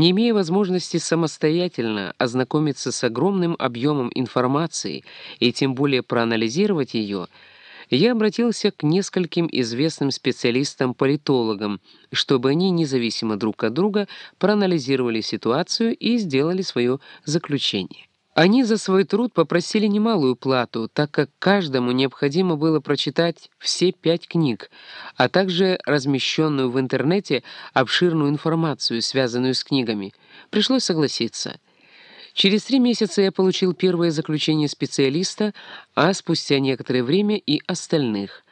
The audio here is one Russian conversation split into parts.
Не имея возможности самостоятельно ознакомиться с огромным объемом информации и тем более проанализировать ее, я обратился к нескольким известным специалистам-политологам, чтобы они независимо друг от друга проанализировали ситуацию и сделали свое заключение. Они за свой труд попросили немалую плату, так как каждому необходимо было прочитать все пять книг, а также размещенную в интернете обширную информацию, связанную с книгами. Пришлось согласиться. Через три месяца я получил первое заключение специалиста, а спустя некоторое время и остальных —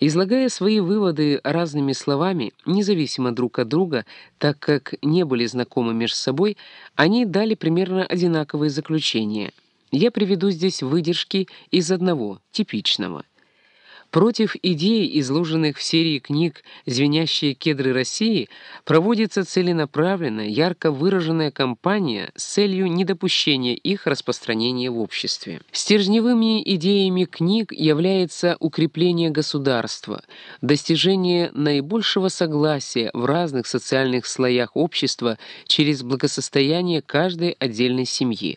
Излагая свои выводы разными словами, независимо друг от друга, так как не были знакомы между собой, они дали примерно одинаковые заключения. Я приведу здесь выдержки из одного, типичного — Против идей, изложенных в серии книг «Звенящие кедры России», проводится целенаправленная, ярко выраженная кампания с целью недопущения их распространения в обществе. Стержневыми идеями книг является укрепление государства, достижение наибольшего согласия в разных социальных слоях общества через благосостояние каждой отдельной семьи,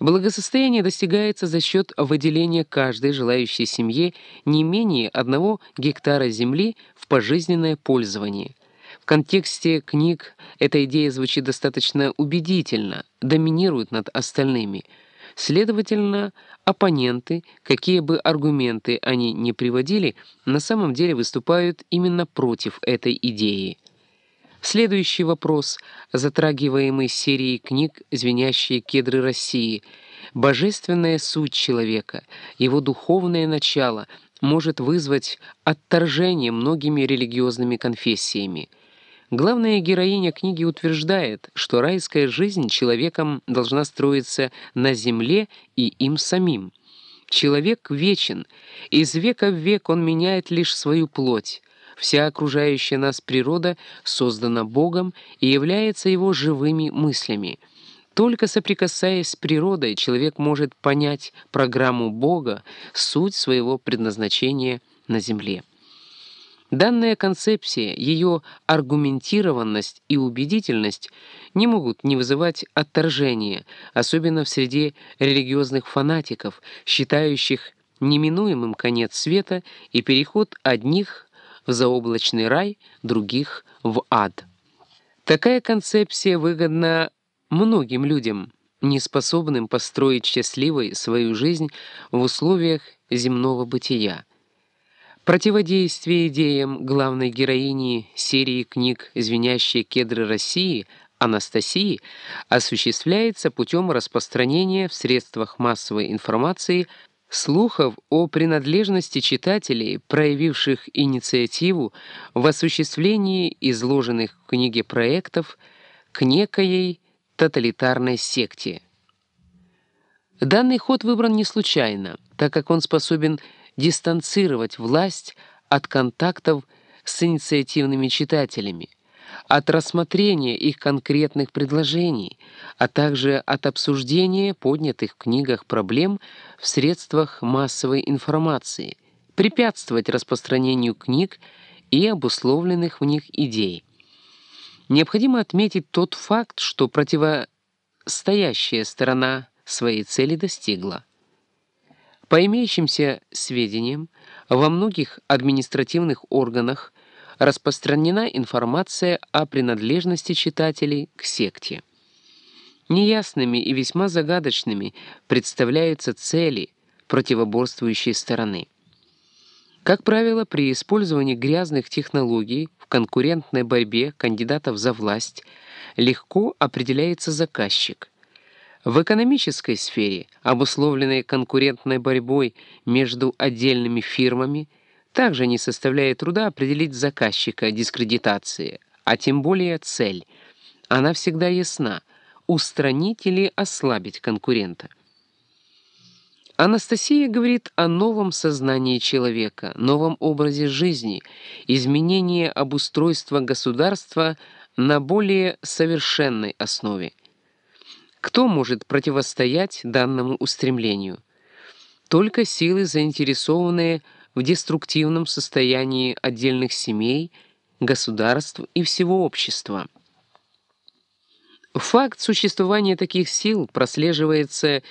Благосостояние достигается за счет выделения каждой желающей семье не менее одного гектара земли в пожизненное пользование. В контексте книг эта идея звучит достаточно убедительно, доминирует над остальными. Следовательно, оппоненты, какие бы аргументы они ни приводили, на самом деле выступают именно против этой идеи. Следующий вопрос, затрагиваемый серией книг «Звенящие кедры России», божественная суть человека, его духовное начало может вызвать отторжение многими религиозными конфессиями. Главная героиня книги утверждает, что райская жизнь человеком должна строиться на земле и им самим. Человек вечен, из века в век он меняет лишь свою плоть, Вся окружающая нас природа создана Богом и является Его живыми мыслями. Только соприкасаясь с природой, человек может понять программу Бога, суть своего предназначения на Земле. Данная концепция, ее аргументированность и убедительность не могут не вызывать отторжения, особенно в среде религиозных фанатиков, считающих неминуемым конец света и переход одних в заоблачный рай, других — в ад. Такая концепция выгодна многим людям, не способным построить счастливой свою жизнь в условиях земного бытия. Противодействие идеям главной героини серии книг «Звенящие кедры России» Анастасии осуществляется путем распространения в средствах массовой информации Слухов о принадлежности читателей, проявивших инициативу в осуществлении изложенных в книге проектов к некоей тоталитарной секте. Данный ход выбран не случайно, так как он способен дистанцировать власть от контактов с инициативными читателями, от рассмотрения их конкретных предложений, а также от обсуждения поднятых в книгах проблем в средствах массовой информации, препятствовать распространению книг и обусловленных в них идей. Необходимо отметить тот факт, что противостоящая сторона своей цели достигла. По имеющимся сведениям, во многих административных органах распространена информация о принадлежности читателей к секте. Неясными и весьма загадочными представляются цели противоборствующей стороны. Как правило, при использовании грязных технологий в конкурентной борьбе кандидатов за власть легко определяется заказчик. В экономической сфере, обусловленной конкурентной борьбой между отдельными фирмами, также не составляет труда определить заказчика дискредитации, а тем более цель. Она всегда ясна — устранить или ослабить конкурента. Анастасия говорит о новом сознании человека, новом образе жизни, изменении обустройства государства на более совершенной основе. Кто может противостоять данному устремлению? Только силы, заинтересованные в деструктивном состоянии отдельных семей, государств и всего общества. Факт существования таких сил прослеживается